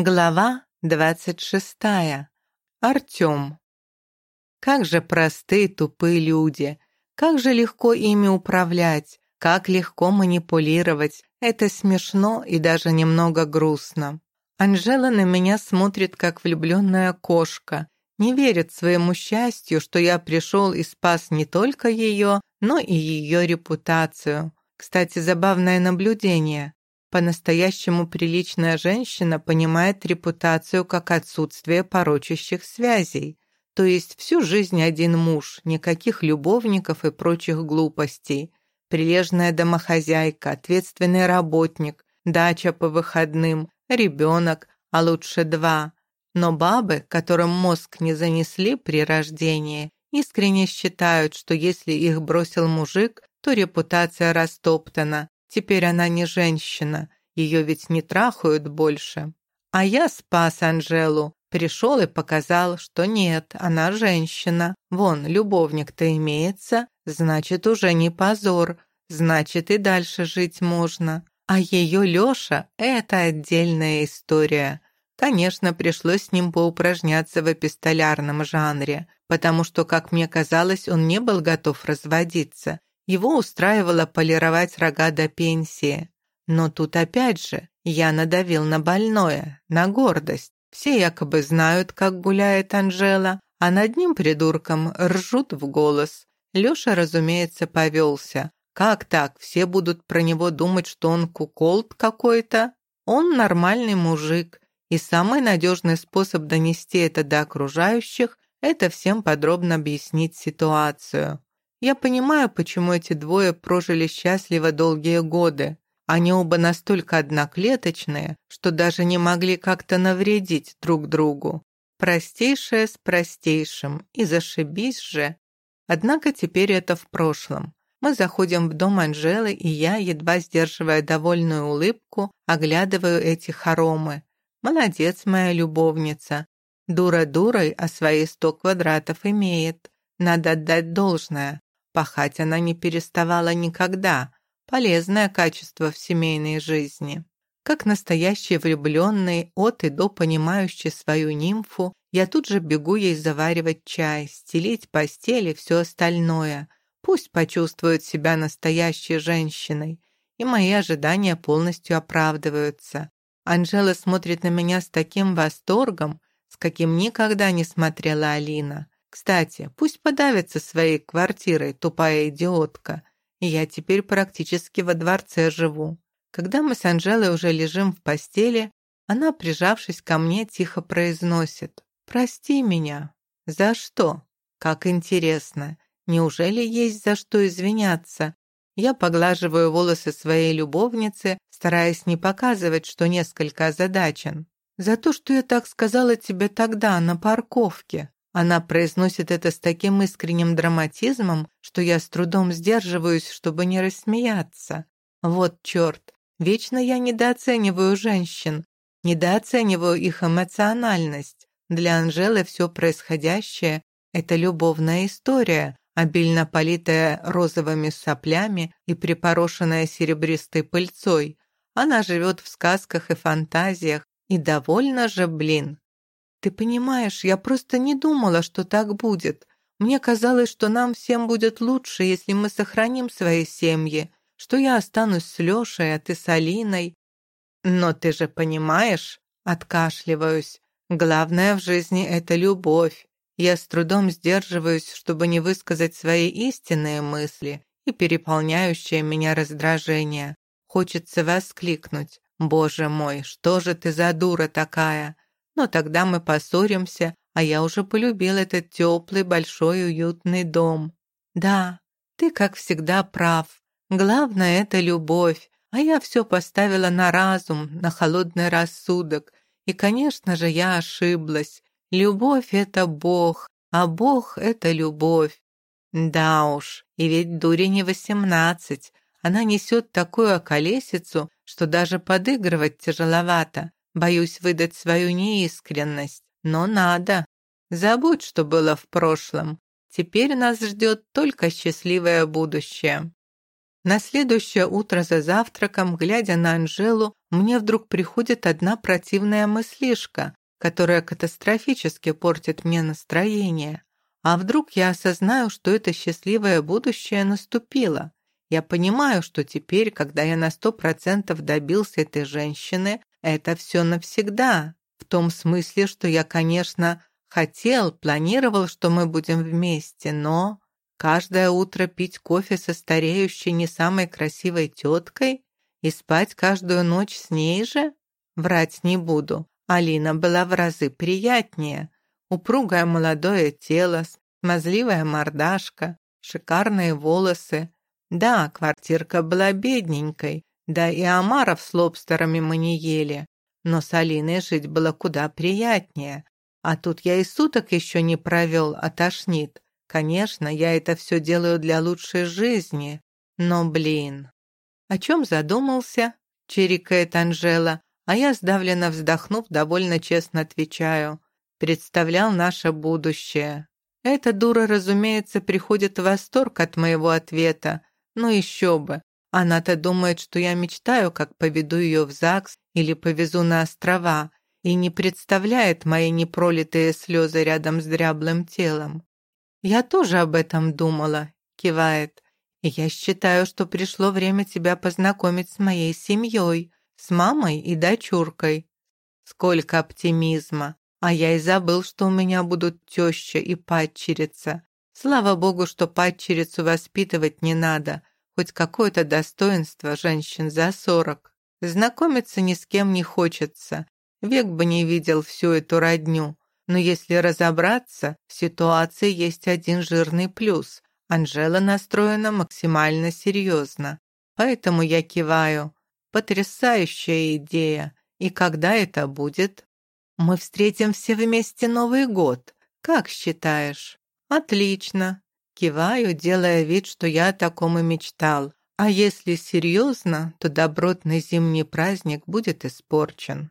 Глава двадцать шестая. Артем. Как же простые тупые люди. Как же легко ими управлять. Как легко манипулировать. Это смешно и даже немного грустно. Анжела на меня смотрит, как влюбленная кошка. Не верит своему счастью, что я пришел и спас не только ее, но и ее репутацию. Кстати, забавное наблюдение. По-настоящему приличная женщина понимает репутацию как отсутствие порочащих связей, то есть всю жизнь один муж, никаких любовников и прочих глупостей, прилежная домохозяйка, ответственный работник, дача по выходным, ребенок, а лучше два. Но бабы, которым мозг не занесли при рождении, искренне считают, что если их бросил мужик, то репутация растоптана, Теперь она не женщина, ее ведь не трахают больше. А я спас Анжелу, пришел и показал, что нет, она женщина. Вон, любовник-то имеется, значит, уже не позор, значит, и дальше жить можно. А ее Леша – это отдельная история. Конечно, пришлось с ним поупражняться в эпистолярном жанре, потому что, как мне казалось, он не был готов разводиться его устраивало полировать рога до пенсии. Но тут опять же я надавил на больное, на гордость. Все якобы знают, как гуляет Анжела, а над ним, придурком, ржут в голос. Лёша, разумеется, повелся. Как так? Все будут про него думать, что он куколд какой-то? Он нормальный мужик. И самый надежный способ донести это до окружающих – это всем подробно объяснить ситуацию. Я понимаю, почему эти двое прожили счастливо долгие годы. Они оба настолько одноклеточные, что даже не могли как-то навредить друг другу. Простейшее с простейшим, и зашибись же. Однако теперь это в прошлом. Мы заходим в дом Анжелы, и я, едва сдерживая довольную улыбку, оглядываю эти хоромы. Молодец моя любовница. Дура дурой, а свои сто квадратов имеет. Надо отдать должное. Пахать она не переставала никогда. Полезное качество в семейной жизни. Как настоящий влюбленный, от и до понимающий свою нимфу, я тут же бегу ей заваривать чай, стелить постель и все остальное. Пусть почувствует себя настоящей женщиной. И мои ожидания полностью оправдываются. Анжела смотрит на меня с таким восторгом, с каким никогда не смотрела Алина. Кстати, пусть подавится своей квартирой, тупая идиотка. Я теперь практически во дворце живу. Когда мы с Анжелой уже лежим в постели, она, прижавшись ко мне, тихо произносит «Прости меня». «За что?» «Как интересно. Неужели есть за что извиняться?» Я поглаживаю волосы своей любовницы, стараясь не показывать, что несколько озадачен. «За то, что я так сказала тебе тогда, на парковке». Она произносит это с таким искренним драматизмом, что я с трудом сдерживаюсь, чтобы не рассмеяться. Вот черт, вечно я недооцениваю женщин, недооцениваю их эмоциональность. Для Анжелы все происходящее – это любовная история, обильно политая розовыми соплями и припорошенная серебристой пыльцой. Она живет в сказках и фантазиях, и довольна же, блин. «Ты понимаешь, я просто не думала, что так будет. Мне казалось, что нам всем будет лучше, если мы сохраним свои семьи, что я останусь с Лешей, а ты с Алиной». «Но ты же понимаешь...» — откашливаюсь. «Главное в жизни — это любовь. Я с трудом сдерживаюсь, чтобы не высказать свои истинные мысли и переполняющее меня раздражение. Хочется воскликнуть. «Боже мой, что же ты за дура такая? Но тогда мы поссоримся, а я уже полюбил этот теплый, большой, уютный дом. Да, ты, как всегда, прав. Главное — это любовь, а я все поставила на разум, на холодный рассудок. И, конечно же, я ошиблась. Любовь — это Бог, а Бог — это любовь. Да уж, и ведь дуре не восемнадцать. Она несет такую околесицу, что даже подыгрывать тяжеловато. Боюсь выдать свою неискренность, но надо. Забудь, что было в прошлом. Теперь нас ждет только счастливое будущее. На следующее утро за завтраком, глядя на Анжелу, мне вдруг приходит одна противная мыслишка, которая катастрофически портит мне настроение. А вдруг я осознаю, что это счастливое будущее наступило? Я понимаю, что теперь, когда я на сто процентов добился этой женщины, это все навсегда. В том смысле, что я, конечно, хотел, планировал, что мы будем вместе, но каждое утро пить кофе со стареющей не самой красивой теткой и спать каждую ночь с ней же? Врать не буду. Алина была в разы приятнее. Упругое молодое тело, смазливая мордашка, шикарные волосы. Да, квартирка была бедненькой, да и омаров с лобстерами мы не ели. Но с Алиной жить было куда приятнее. А тут я и суток еще не провел, а тошнит. Конечно, я это все делаю для лучшей жизни. Но, блин. О чем задумался? Чирикает Анжела, а я, сдавленно вздохнув, довольно честно отвечаю. Представлял наше будущее. Эта дура, разумеется, приходит в восторг от моего ответа. Ну еще бы. Она-то думает, что я мечтаю, как поведу ее в ЗАГС или повезу на острова, и не представляет мои непролитые слезы рядом с дряблым телом. «Я тоже об этом думала», — кивает. «И я считаю, что пришло время тебя познакомить с моей семьей, с мамой и дочуркой». Сколько оптимизма! А я и забыл, что у меня будут теща и падчерица. Слава богу, что падчерицу воспитывать не надо, хоть какое-то достоинство женщин за сорок. Знакомиться ни с кем не хочется. Век бы не видел всю эту родню. Но если разобраться, в ситуации есть один жирный плюс. Анжела настроена максимально серьезно. Поэтому я киваю. Потрясающая идея. И когда это будет? Мы встретим все вместе Новый год. Как считаешь? Отлично. Киваю, делая вид, что я о таком и мечтал. А если серьезно, то добротный зимний праздник будет испорчен.